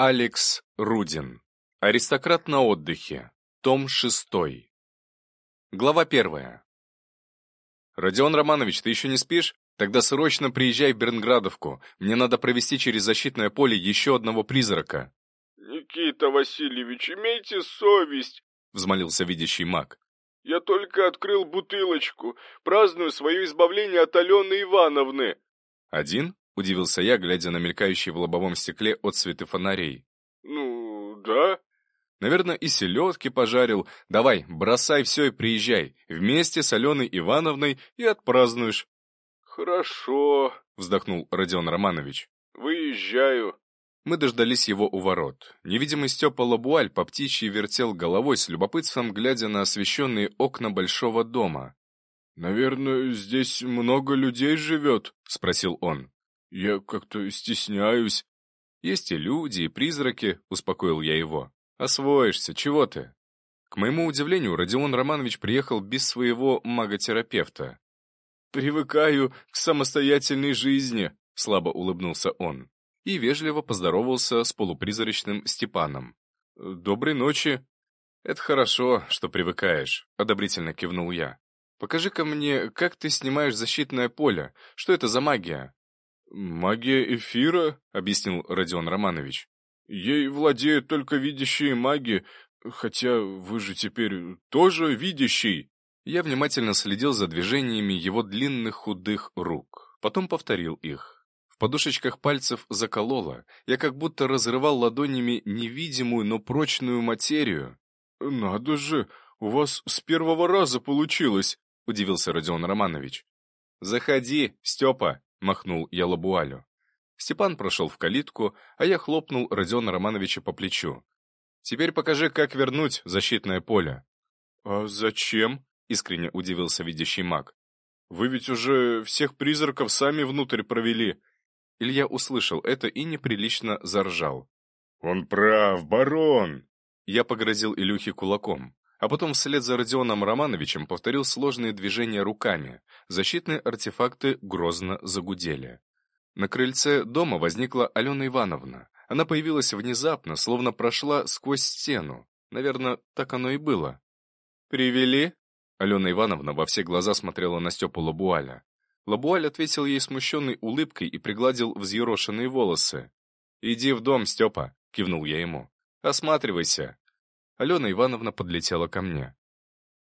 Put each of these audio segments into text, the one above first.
Алекс Рудин. Аристократ на отдыхе. Том 6. Глава 1. «Родион Романович, ты еще не спишь? Тогда срочно приезжай в Бернградовку. Мне надо провести через защитное поле еще одного призрака». «Никита Васильевич, имейте совесть!» — взмолился видящий маг. «Я только открыл бутылочку, праздную свое избавление от Алены Ивановны». «Один?» — удивился я, глядя на мелькающие в лобовом стекле отсветы фонарей. «Ну, да». «Наверное, и селедки пожарил. Давай, бросай все и приезжай. Вместе с Аленой Ивановной и отпразднуешь». «Хорошо», — вздохнул Родион Романович. «Выезжаю». Мы дождались его у ворот. Невидимый Степа Лабуаль по птичьи вертел головой с любопытством, глядя на освещенные окна большого дома. «Наверное, здесь много людей живет?» — спросил он. «Я как-то стесняюсь». «Есть и люди, и призраки», — успокоил я его. «Освоишься, чего ты?» К моему удивлению, Родион Романович приехал без своего маготерапевта. «Привыкаю к самостоятельной жизни», — слабо улыбнулся он. И вежливо поздоровался с полупризрачным Степаном. «Доброй ночи». «Это хорошо, что привыкаешь», — одобрительно кивнул я. «Покажи-ка мне, как ты снимаешь защитное поле. Что это за магия?» «Магия эфира», — объяснил Родион Романович. «Ей владеют только видящие маги, хотя вы же теперь тоже видящий». Я внимательно следил за движениями его длинных худых рук, потом повторил их. В подушечках пальцев закололо, я как будто разрывал ладонями невидимую, но прочную материю. «Надо же, у вас с первого раза получилось», — удивился Родион Романович. «Заходи, Степа», — махнул я Лабуалю. Степан прошел в калитку, а я хлопнул Родиона Романовича по плечу. «Теперь покажи, как вернуть защитное поле». «А зачем?» — искренне удивился видящий маг. «Вы ведь уже всех призраков сами внутрь провели». Илья услышал это и неприлично заржал. «Он прав, барон!» Я погрозил Илюхе кулаком а потом вслед за Родионом Романовичем повторил сложные движения руками. Защитные артефакты грозно загудели. На крыльце дома возникла Алена Ивановна. Она появилась внезапно, словно прошла сквозь стену. Наверное, так оно и было. «Привели?» Алена Ивановна во все глаза смотрела на Степу Лабуаля. Лабуаль ответил ей смущенной улыбкой и пригладил взъерошенные волосы. «Иди в дом, Степа», — кивнул я ему. «Осматривайся. Алена Ивановна подлетела ко мне.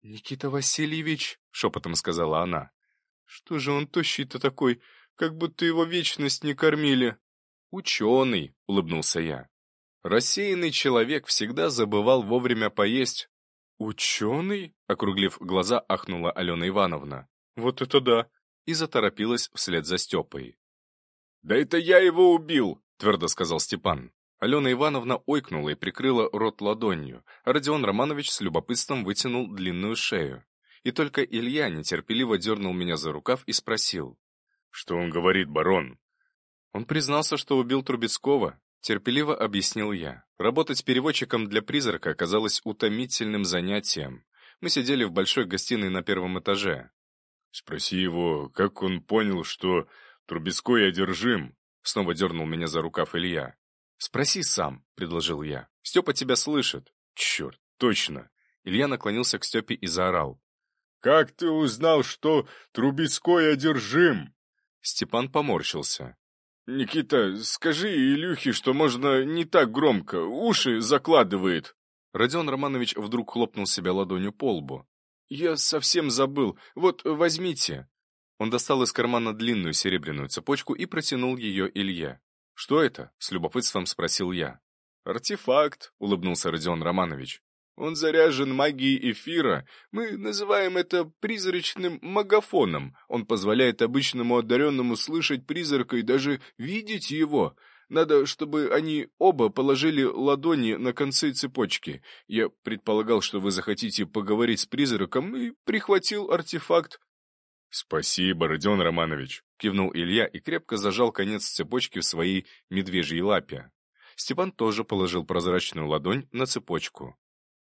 «Никита Васильевич», — шепотом сказала она, — «что же он тощий-то такой, как будто его вечность не кормили?» «Ученый», — улыбнулся я. Рассеянный человек всегда забывал вовремя поесть. «Ученый?» — округлив глаза, ахнула Алена Ивановна. «Вот это да!» И заторопилась вслед за Степой. «Да это я его убил!» — твердо сказал Степан. Алена Ивановна ойкнула и прикрыла рот ладонью, а Родион Романович с любопытством вытянул длинную шею. И только Илья нетерпеливо дернул меня за рукав и спросил. «Что он говорит, барон?» Он признался, что убил Трубецкого. Терпеливо объяснил я. Работать переводчиком для призрака оказалось утомительным занятием. Мы сидели в большой гостиной на первом этаже. «Спроси его, как он понял, что Трубецкой одержим?» Снова дернул меня за рукав Илья. «Спроси сам», — предложил я. «Степа тебя слышит». «Черт, точно!» Илья наклонился к Степе и заорал. «Как ты узнал, что Трубецкой одержим?» Степан поморщился. «Никита, скажи Илюхе, что можно не так громко, уши закладывает». Родион Романович вдруг хлопнул себя ладонью по лбу. «Я совсем забыл. Вот, возьмите». Он достал из кармана длинную серебряную цепочку и протянул ее Илье. «Что это?» — с любопытством спросил я. «Артефакт», — улыбнулся Родион Романович. «Он заряжен магией эфира. Мы называем это призрачным магафоном. Он позволяет обычному одаренному слышать призрака и даже видеть его. Надо, чтобы они оба положили ладони на концы цепочки. Я предполагал, что вы захотите поговорить с призраком, и прихватил артефакт. «Спасибо, Родион Романович», — кивнул Илья и крепко зажал конец цепочки в своей медвежьей лапе. Степан тоже положил прозрачную ладонь на цепочку.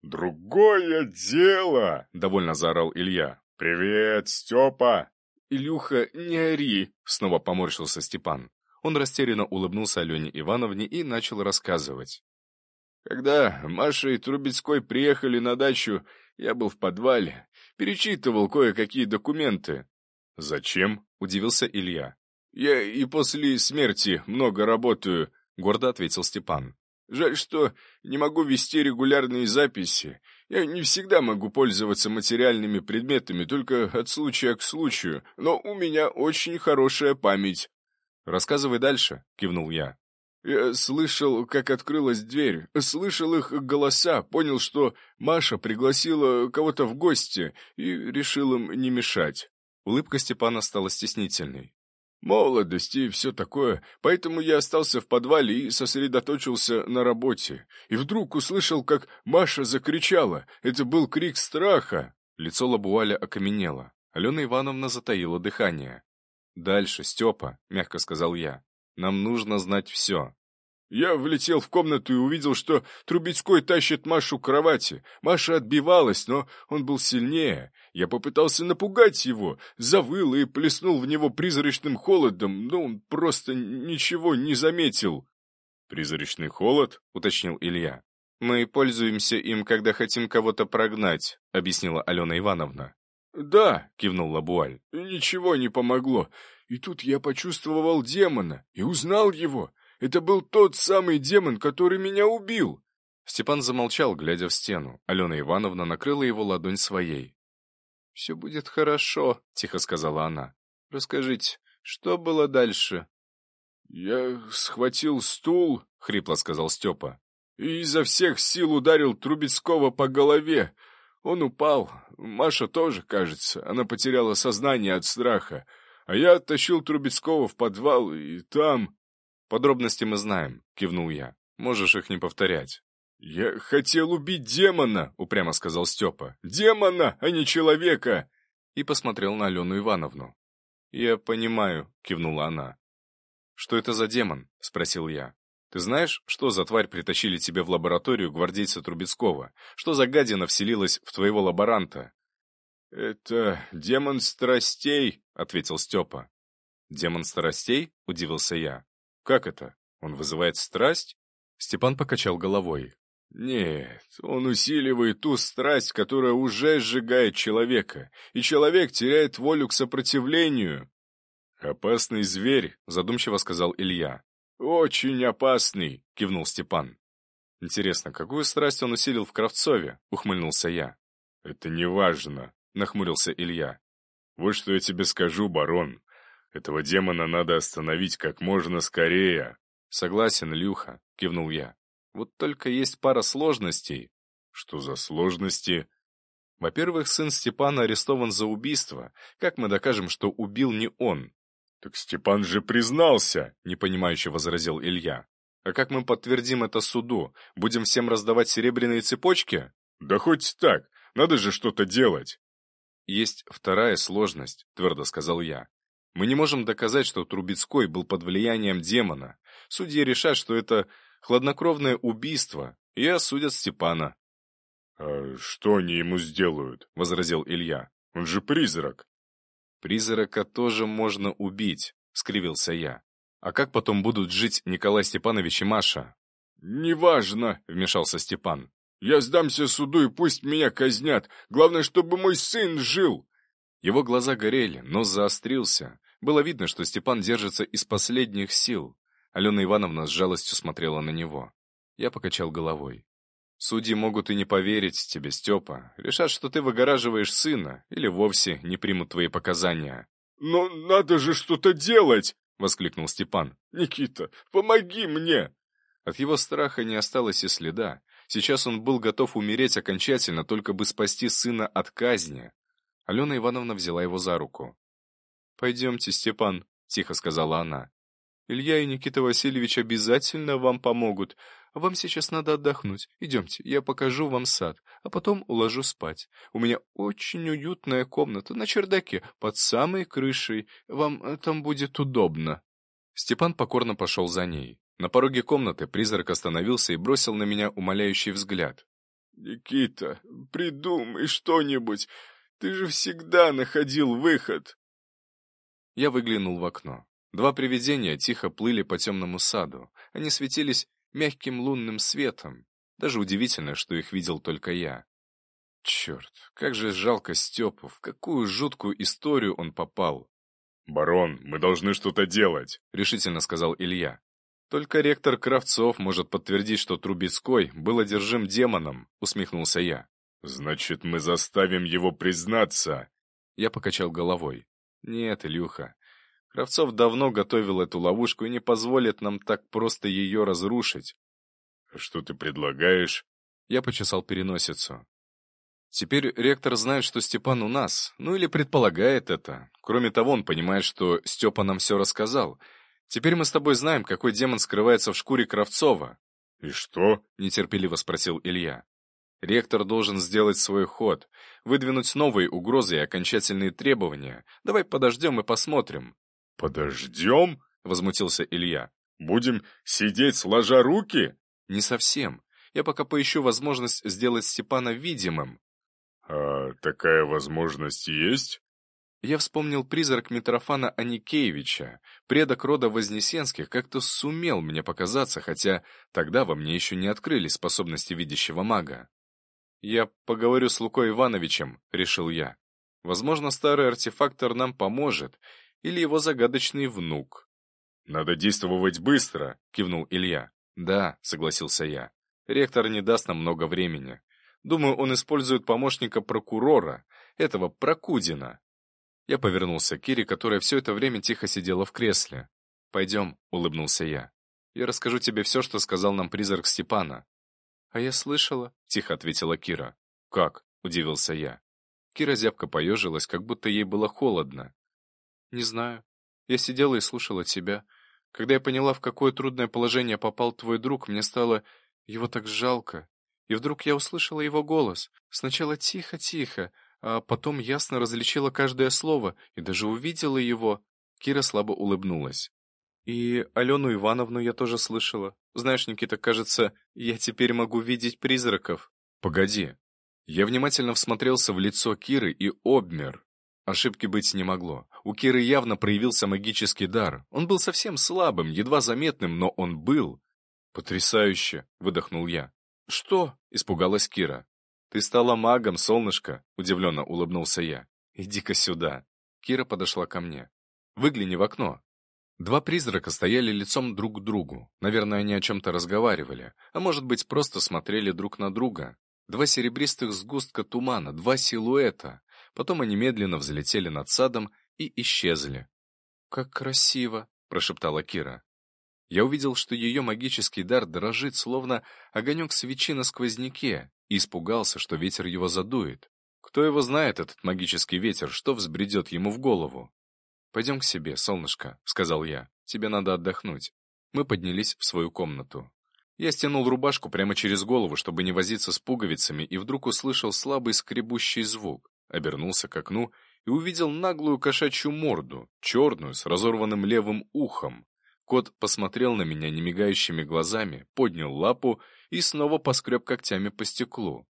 «Другое дело!» — довольно заорал Илья. «Привет, Степа!» «Илюха, не ори!» — снова поморщился Степан. Он растерянно улыбнулся Алене Ивановне и начал рассказывать. Когда Маша и Трубецкой приехали на дачу, я был в подвале, перечитывал кое-какие документы. «Зачем?» — удивился Илья. «Я и после смерти много работаю», — гордо ответил Степан. «Жаль, что не могу вести регулярные записи. Я не всегда могу пользоваться материальными предметами, только от случая к случаю, но у меня очень хорошая память». «Рассказывай дальше», — кивнул я. Я слышал, как открылась дверь, слышал их голоса, понял, что Маша пригласила кого-то в гости и решил им не мешать. Улыбка Степана стала стеснительной. Молодость и все такое, поэтому я остался в подвале и сосредоточился на работе. И вдруг услышал, как Маша закричала. Это был крик страха. Лицо Лабуаля окаменело. Алена Ивановна затаила дыхание. «Дальше, Степа», — мягко сказал я. Нам нужно знать все. Я влетел в комнату и увидел, что Трубецкой тащит Машу к кровати. Маша отбивалась, но он был сильнее. Я попытался напугать его, завыл и плеснул в него призрачным холодом, но он просто ничего не заметил. «Призрачный холод?» — уточнил Илья. «Мы пользуемся им, когда хотим кого-то прогнать», — объяснила Алена Ивановна. «Да», — кивнул Лабуаль, — «ничего не помогло. И тут я почувствовал демона и узнал его. Это был тот самый демон, который меня убил. Степан замолчал, глядя в стену. Алена Ивановна накрыла его ладонь своей. «Все будет хорошо», — тихо сказала она. «Расскажите, что было дальше?» «Я схватил стул», — хрипло сказал Степа, «и изо всех сил ударил Трубецкого по голове. Он упал. Маша тоже, кажется. Она потеряла сознание от страха. А я оттащил Трубецкого в подвал, и там... Подробности мы знаем, кивнул я. Можешь их не повторять. «Я хотел убить демона», — упрямо сказал Степа. «Демона, а не человека!» И посмотрел на Алену Ивановну. «Я понимаю», — кивнула она. «Что это за демон?» — спросил я. «Ты знаешь, что за тварь притащили тебе в лабораторию гвардейца Трубецкого? Что за гадина вселилась в твоего лаборанта?» «Это демон страстей», — ответил Степа. «Демон страстей?» — удивился я. «Как это? Он вызывает страсть?» Степан покачал головой. «Нет, он усиливает ту страсть, которая уже сжигает человека, и человек теряет волю к сопротивлению». «Опасный зверь», — задумчиво сказал Илья. «Очень опасный», — кивнул Степан. «Интересно, какую страсть он усилил в Кравцове?» — ухмыльнулся я. «Это не важно», — нахмурился Илья. Вот что я тебе скажу, барон. Этого демона надо остановить как можно скорее. Согласен, Люха, кивнул я. Вот только есть пара сложностей. Что за сложности? Во-первых, сын Степана арестован за убийство. Как мы докажем, что убил не он? Так Степан же признался, непонимающе возразил Илья. А как мы подтвердим это суду? Будем всем раздавать серебряные цепочки? Да хоть так, надо же что-то делать. «Есть вторая сложность», — твердо сказал я. «Мы не можем доказать, что Трубецкой был под влиянием демона. Судьи решат, что это хладнокровное убийство, и осудят Степана». «А что они ему сделают?» — возразил Илья. «Он же призрак». «Призрака тоже можно убить», — скривился я. «А как потом будут жить Николай Степанович и Маша?» «Неважно», — вмешался Степан. Я сдамся суду и пусть меня казнят. Главное, чтобы мой сын жил. Его глаза горели, нос заострился. Было видно, что Степан держится из последних сил. Алена Ивановна с жалостью смотрела на него. Я покачал головой. Судьи могут и не поверить тебе, Степа. Решат, что ты выгораживаешь сына, или вовсе не примут твои показания. «Но надо же что-то делать!» — воскликнул Степан. «Никита, помоги мне!» От его страха не осталось и следа. Сейчас он был готов умереть окончательно, только бы спасти сына от казни. Алена Ивановна взяла его за руку. «Пойдемте, Степан», — тихо сказала она. «Илья и Никита Васильевич обязательно вам помогут. Вам сейчас надо отдохнуть. Идемте, я покажу вам сад, а потом уложу спать. У меня очень уютная комната на чердаке, под самой крышей. Вам там будет удобно». Степан покорно пошел за ней. На пороге комнаты призрак остановился и бросил на меня умоляющий взгляд. «Никита, придумай что-нибудь. Ты же всегда находил выход». Я выглянул в окно. Два привидения тихо плыли по темному саду. Они светились мягким лунным светом. Даже удивительно, что их видел только я. Черт, как же жалко Степу, в какую жуткую историю он попал. «Барон, мы должны что-то делать», — решительно сказал Илья. «Только ректор Кравцов может подтвердить, что Трубецкой был одержим демоном», — усмехнулся я. «Значит, мы заставим его признаться». Я покачал головой. «Нет, Илюха, Кравцов давно готовил эту ловушку и не позволит нам так просто ее разрушить». «Что ты предлагаешь?» Я почесал переносицу. Теперь ректор знает, что Степан у нас, ну или предполагает это. Кроме того, он понимает, что Степа нам все рассказал. Теперь мы с тобой знаем, какой демон скрывается в шкуре Кравцова. «И что?» — нетерпеливо спросил Илья. «Ректор должен сделать свой ход, выдвинуть новые угрозы и окончательные требования. Давай подождем и посмотрим». «Подождем?» — возмутился Илья. «Будем сидеть сложа руки?» «Не совсем. Я пока поищу возможность сделать Степана видимым. «А такая возможность есть?» Я вспомнил призрак Митрофана Аникеевича. Предок рода Вознесенских как-то сумел мне показаться, хотя тогда во мне еще не открылись способности видящего мага. «Я поговорю с Лукой Ивановичем», — решил я. «Возможно, старый артефактор нам поможет, или его загадочный внук». «Надо действовать быстро», — кивнул Илья. «Да», — согласился я. «Ректор не даст нам много времени. Думаю, он использует помощника прокурора, этого Прокудина. Я повернулся к Кире, которая все это время тихо сидела в кресле. «Пойдем», — улыбнулся я. «Я расскажу тебе все, что сказал нам призрак Степана». «А я слышала», — тихо ответила Кира. «Как?» — удивился я. Кира зябко поежилась, как будто ей было холодно. «Не знаю. Я сидела и слушала тебя. Когда я поняла, в какое трудное положение попал твой друг, мне стало его так жалко. И вдруг я услышала его голос. Сначала тихо-тихо, а потом ясно различила каждое слово и даже увидела его. Кира слабо улыбнулась. И Алену Ивановну я тоже слышала. Знаешь, Никита, кажется, я теперь могу видеть призраков. Погоди. Я внимательно всмотрелся в лицо Киры и обмер. Ошибки быть не могло. У Киры явно проявился магический дар. Он был совсем слабым, едва заметным, но он был. «Потрясающе!» — выдохнул я. «Что?» — испугалась Кира. «Ты стала магом, солнышко!» — удивленно улыбнулся я. «Иди-ка сюда!» Кира подошла ко мне. «Выгляни в окно!» Два призрака стояли лицом друг к другу. Наверное, они о чем-то разговаривали, а может быть, просто смотрели друг на друга. Два серебристых сгустка тумана, два силуэта. Потом они медленно взлетели над садом и исчезли. «Как красиво!» — прошептала Кира. Я увидел, что ее магический дар дрожит, словно огонек свечи на сквозняке, и испугался, что ветер его задует. Кто его знает, этот магический ветер, что взбредет ему в голову? «Пойдем к себе, солнышко», — сказал я. «Тебе надо отдохнуть». Мы поднялись в свою комнату. Я стянул рубашку прямо через голову, чтобы не возиться с пуговицами, и вдруг услышал слабый скребущий звук. Обернулся к окну и увидел наглую кошачью морду, черную, с разорванным левым ухом. Кот посмотрел на меня немигающими глазами, поднял лапу и снова поскреб когтями по стеклу.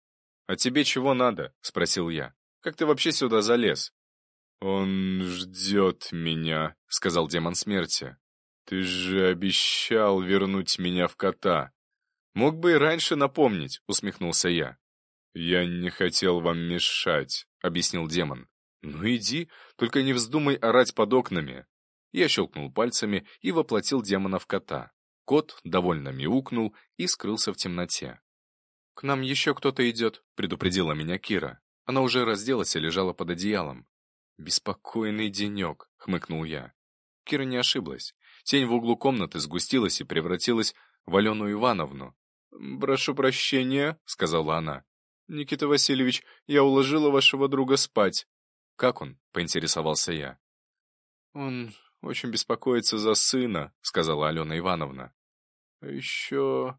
«А тебе чего надо?» — спросил я. «Как ты вообще сюда залез?» «Он ждет меня», — сказал демон смерти. «Ты же обещал вернуть меня в кота». «Мог бы и раньше напомнить», — усмехнулся я. «Я не хотел вам мешать», — объяснил демон. «Ну иди, только не вздумай орать под окнами». Я щелкнул пальцами и воплотил демона в кота. Кот довольно мяукнул и скрылся в темноте. «К нам еще кто-то идет», — предупредила меня Кира. Она уже разделась и лежала под одеялом. «Беспокойный денек», — хмыкнул я. Кира не ошиблась. Тень в углу комнаты сгустилась и превратилась в Алену Ивановну. «Прошу прощения», — сказала она. «Никита Васильевич, я уложила вашего друга спать». «Как он?» — поинтересовался я. «Он очень беспокоится за сына», — сказала Алена Ивановна. «А еще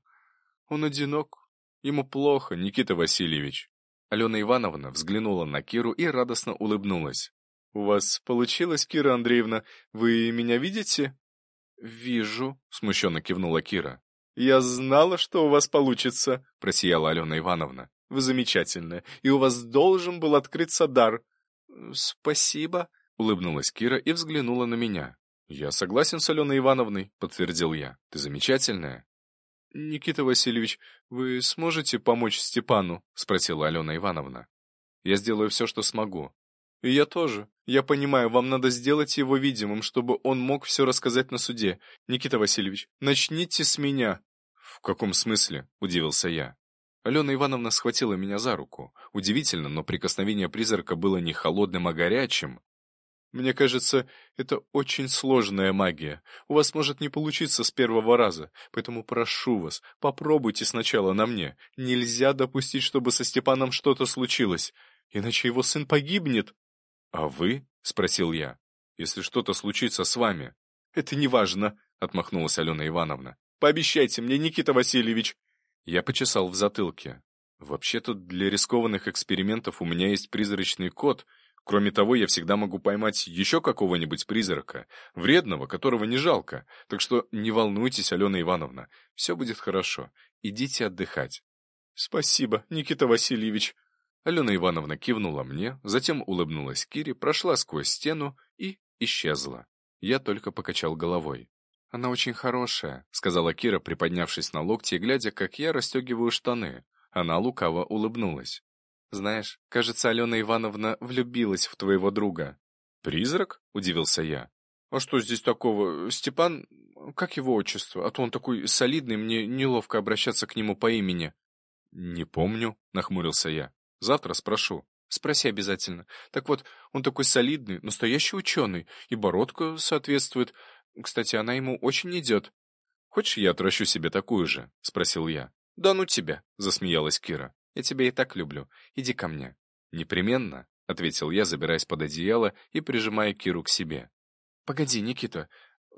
он одинок. Ему плохо, Никита Васильевич». Алена Ивановна взглянула на Киру и радостно улыбнулась. «У вас получилось, Кира Андреевна? Вы меня видите?» «Вижу», — смущенно кивнула Кира. «Я знала, что у вас получится», — просияла Алена Ивановна. «Вы замечательная, и у вас должен был открыться дар». «Спасибо», — улыбнулась Кира и взглянула на меня. «Я согласен с Аленой Ивановной», — подтвердил я. «Ты замечательная». «Никита Васильевич, вы сможете помочь Степану?» — спросила Алена Ивановна. «Я сделаю все, что смогу». «И я тоже. Я понимаю, вам надо сделать его видимым, чтобы он мог все рассказать на суде. Никита Васильевич, начните с меня». «В каком смысле?» — удивился я. Алена Ивановна схватила меня за руку. Удивительно, но прикосновение призрака было не холодным, а горячим. Мне кажется, это очень сложная магия. У вас может не получиться с первого раза, поэтому прошу вас, попробуйте сначала на мне. Нельзя допустить, чтобы со Степаном что-то случилось, иначе его сын погибнет. — А вы? — спросил я. — Если что-то случится с вами. — Это не важно, — отмахнулась Алена Ивановна. — Пообещайте мне, Никита Васильевич. Я почесал в затылке. Вообще-то для рискованных экспериментов у меня есть призрачный код — Кроме того, я всегда могу поймать еще какого-нибудь призрака, вредного, которого не жалко. Так что не волнуйтесь, Алена Ивановна, все будет хорошо. Идите отдыхать. Спасибо, Никита Васильевич. Алена Ивановна кивнула мне, затем улыбнулась Кире, прошла сквозь стену и исчезла. Я только покачал головой. «Она очень хорошая», — сказала Кира, приподнявшись на локти и глядя, как я расстегиваю штаны. Она лукаво улыбнулась. Знаешь, кажется, Алена Ивановна влюбилась в твоего друга. Призрак? Удивился я. А что здесь такого? Степан, как его отчество? А то он такой солидный, мне неловко обращаться к нему по имени. Не помню, нахмурился я. Завтра спрошу. Спроси обязательно. Так вот, он такой солидный, настоящий ученый, и бородка соответствует. Кстати, она ему очень идет. Хочешь, я отращу себе такую же? Спросил я. Да ну тебя, засмеялась Кира. Я тебя и так люблю. Иди ко мне». «Непременно», — ответил я, забираясь под одеяло и прижимая Киру к себе. «Погоди, Никита.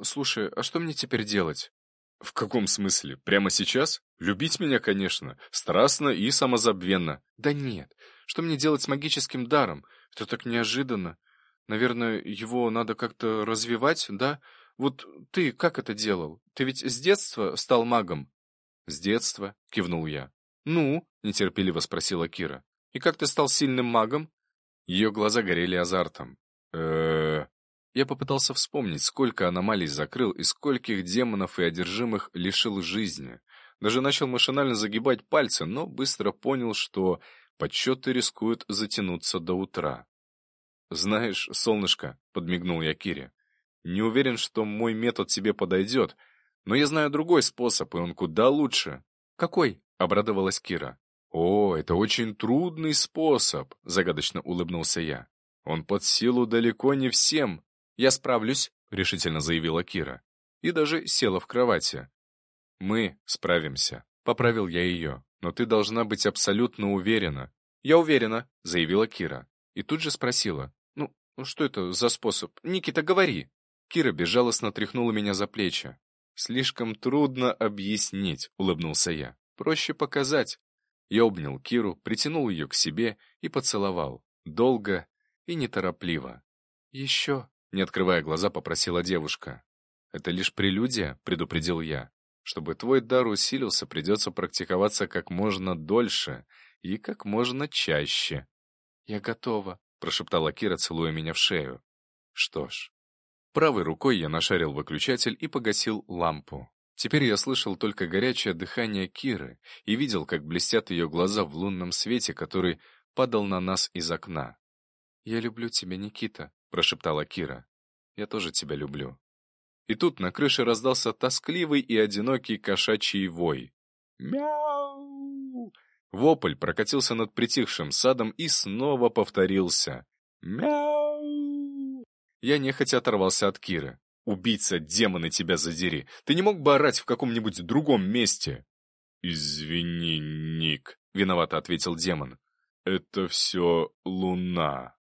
Слушай, а что мне теперь делать?» «В каком смысле? Прямо сейчас? Любить меня, конечно, страстно и самозабвенно». «Да нет. Что мне делать с магическим даром? Это так неожиданно. Наверное, его надо как-то развивать, да? Вот ты как это делал? Ты ведь с детства стал магом?» «С детства», — кивнул я. «Ну?» — нетерпеливо спросила Кира. «И как ты стал сильным магом?» Ее глаза горели азартом. э Я попытался вспомнить, сколько аномалий закрыл и скольких демонов и одержимых лишил жизни. Даже начал машинально загибать пальцы, но быстро понял, что подсчеты рискуют затянуться до утра. «Знаешь, солнышко», — подмигнул я Кире, — «не уверен, что мой метод тебе подойдет, но я знаю другой способ, и он куда лучше». «Какой?» — обрадовалась Кира. «О, это очень трудный способ», — загадочно улыбнулся я. «Он под силу далеко не всем. Я справлюсь», — решительно заявила Кира. И даже села в кровати. «Мы справимся», — поправил я ее. «Но ты должна быть абсолютно уверена». «Я уверена», — заявила Кира. И тут же спросила. «Ну, что это за способ? Никита, говори». Кира безжалостно тряхнула меня за плечи. «Слишком трудно объяснить», — улыбнулся я. Проще показать. Я обнял Киру, притянул ее к себе и поцеловал. Долго и неторопливо. «Еще», — не открывая глаза, попросила девушка. «Это лишь прелюдия», — предупредил я. «Чтобы твой дар усилился, придется практиковаться как можно дольше и как можно чаще». «Я готова», — прошептала Кира, целуя меня в шею. Что ж. Правой рукой я нашарил выключатель и погасил лампу. Теперь я слышал только горячее дыхание Киры и видел, как блестят ее глаза в лунном свете, который падал на нас из окна. «Я люблю тебя, Никита», — прошептала Кира. «Я тоже тебя люблю». И тут на крыше раздался тоскливый и одинокий кошачий вой. «Мяу!» Вопль прокатился над притихшим садом и снова повторился. «Мяу!» Я нехотя оторвался от Киры. «Убийца, демоны тебя задери! Ты не мог бы орать в каком-нибудь другом месте?» «Извини, Ник», — виновато ответил демон. «Это все луна».